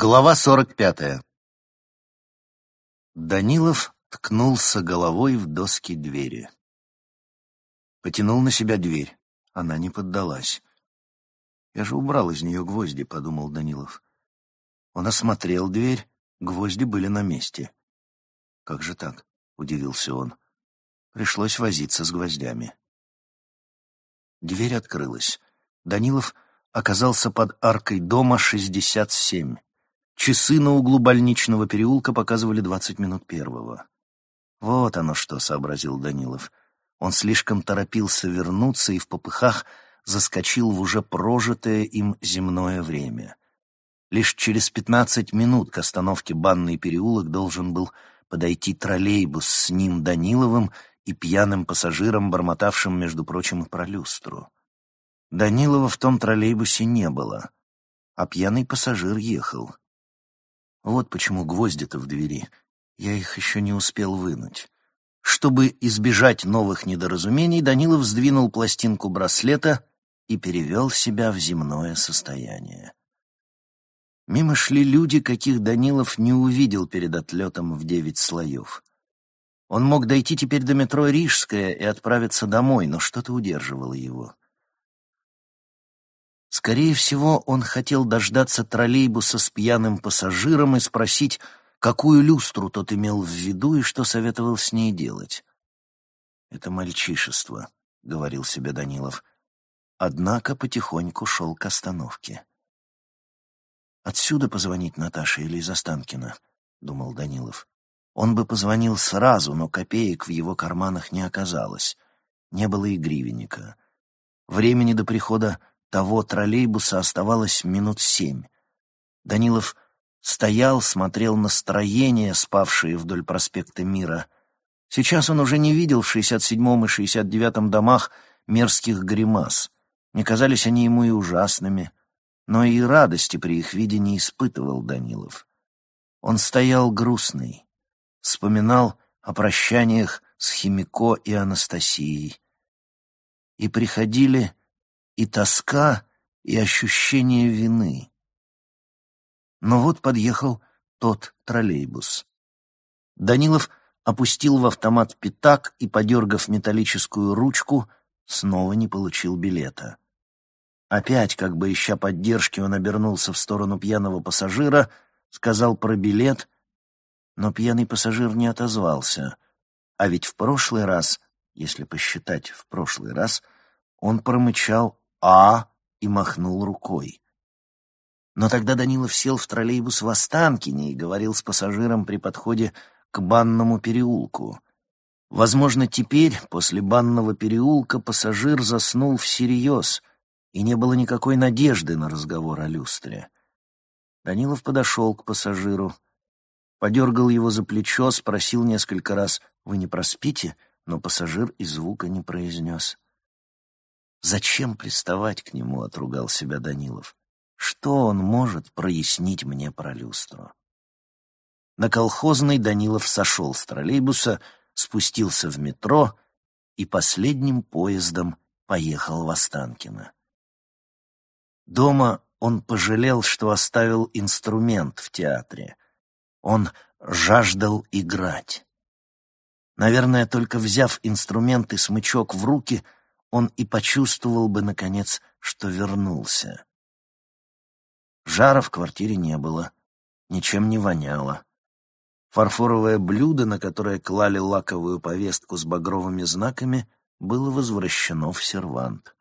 Глава сорок пятая. Данилов ткнулся головой в доски двери. Потянул на себя дверь. Она не поддалась. «Я же убрал из нее гвозди», — подумал Данилов. Он осмотрел дверь, гвозди были на месте. «Как же так?» — удивился он. Пришлось возиться с гвоздями. Дверь открылась. Данилов оказался под аркой дома 67. Часы на углу больничного переулка показывали двадцать минут первого. «Вот оно что», — сообразил Данилов. Он слишком торопился вернуться и в попыхах заскочил в уже прожитое им земное время. Лишь через пятнадцать минут к остановке Банный переулок должен был подойти троллейбус с ним Даниловым и пьяным пассажиром, бормотавшим, между прочим, и про люстру. Данилова в том троллейбусе не было, а пьяный пассажир ехал. Вот почему гвозди-то в двери. Я их еще не успел вынуть. Чтобы избежать новых недоразумений, Данилов сдвинул пластинку браслета и перевел себя в земное состояние. Мимо шли люди, каких Данилов не увидел перед отлетом в девять слоев. Он мог дойти теперь до метро Рижская и отправиться домой, но что-то удерживало его. Скорее всего, он хотел дождаться троллейбуса с пьяным пассажиром и спросить, какую люстру тот имел в виду и что советовал с ней делать. «Это мальчишество», — говорил себе Данилов. Однако потихоньку шел к остановке. «Отсюда позвонить Наташе или из Останкина?» — думал Данилов. Он бы позвонил сразу, но копеек в его карманах не оказалось. Не было и гривенника. Времени до прихода того троллейбуса оставалось минут семь. Данилов стоял, смотрел на строения, спавшие вдоль проспекта Мира. Сейчас он уже не видел в 67-м и 69-м домах мерзких гримас. Не казались они ему и ужасными, но и радости при их виде не испытывал Данилов. Он стоял грустный, вспоминал о прощаниях с Химико и Анастасией. И приходили и тоска, и ощущение вины. Но вот подъехал тот троллейбус. Данилов опустил в автомат пятак и, подергав металлическую ручку, снова не получил билета. Опять, как бы ища поддержки, он обернулся в сторону пьяного пассажира, сказал про билет, но пьяный пассажир не отозвался. А ведь в прошлый раз, если посчитать в прошлый раз, он промычал «А» и махнул рукой. Но тогда Данилов сел в троллейбус в Останкине и говорил с пассажиром при подходе к банному переулку. Возможно, теперь, после банного переулка, пассажир заснул всерьез, и не было никакой надежды на разговор о люстре. Данилов подошел к пассажиру, подергал его за плечо, спросил несколько раз «Вы не проспите?» но пассажир и звука не произнес. Зачем приставать к нему, отругал себя Данилов. Что он может прояснить мне про люстру? На колхозной Данилов сошел с троллейбуса, спустился в метро и последним поездом поехал в Останкино. Дома он пожалел, что оставил инструмент в театре. Он жаждал играть. Наверное, только взяв инструмент и смычок в руки — он и почувствовал бы, наконец, что вернулся. Жара в квартире не было, ничем не воняло. Фарфоровое блюдо, на которое клали лаковую повестку с багровыми знаками, было возвращено в сервант.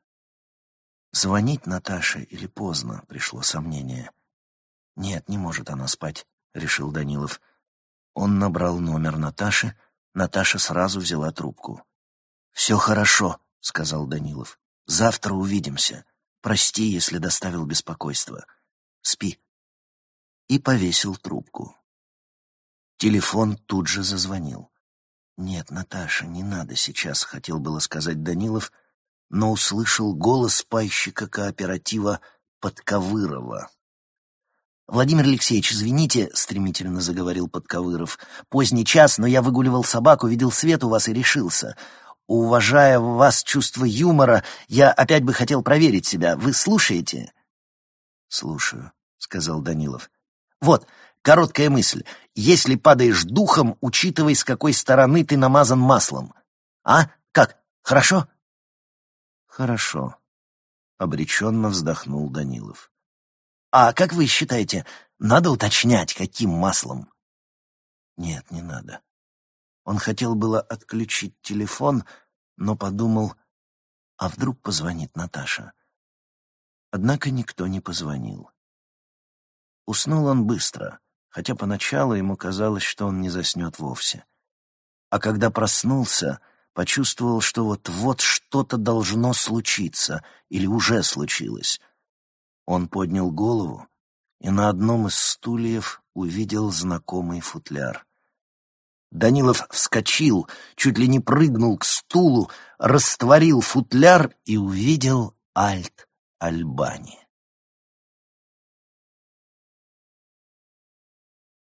Звонить Наташе или поздно, пришло сомнение. «Нет, не может она спать», — решил Данилов. Он набрал номер Наташи, Наташа сразу взяла трубку. «Все хорошо», — сказал Данилов. «Завтра увидимся. Прости, если доставил беспокойство. Спи». И повесил трубку. Телефон тут же зазвонил. «Нет, Наташа, не надо сейчас», — хотел было сказать Данилов, но услышал голос пайщика кооператива Подковырова. «Владимир Алексеевич, извините», — стремительно заговорил Подковыров. «Поздний час, но я выгуливал собаку, видел свет у вас и решился. Уважая в вас чувство юмора, я опять бы хотел проверить себя. Вы слушаете?» «Слушаю», — сказал Данилов. Вот, короткая мысль. Если падаешь духом, учитывай, с какой стороны ты намазан маслом. А? Как? Хорошо? Хорошо. Обреченно вздохнул Данилов. А как вы считаете, надо уточнять, каким маслом? Нет, не надо. Он хотел было отключить телефон, но подумал, а вдруг позвонит Наташа. Однако никто не позвонил. Уснул он быстро, хотя поначалу ему казалось, что он не заснет вовсе. А когда проснулся, почувствовал, что вот-вот что-то должно случиться или уже случилось. Он поднял голову и на одном из стульев увидел знакомый футляр. Данилов вскочил, чуть ли не прыгнул к стулу, растворил футляр и увидел Альт Альбани.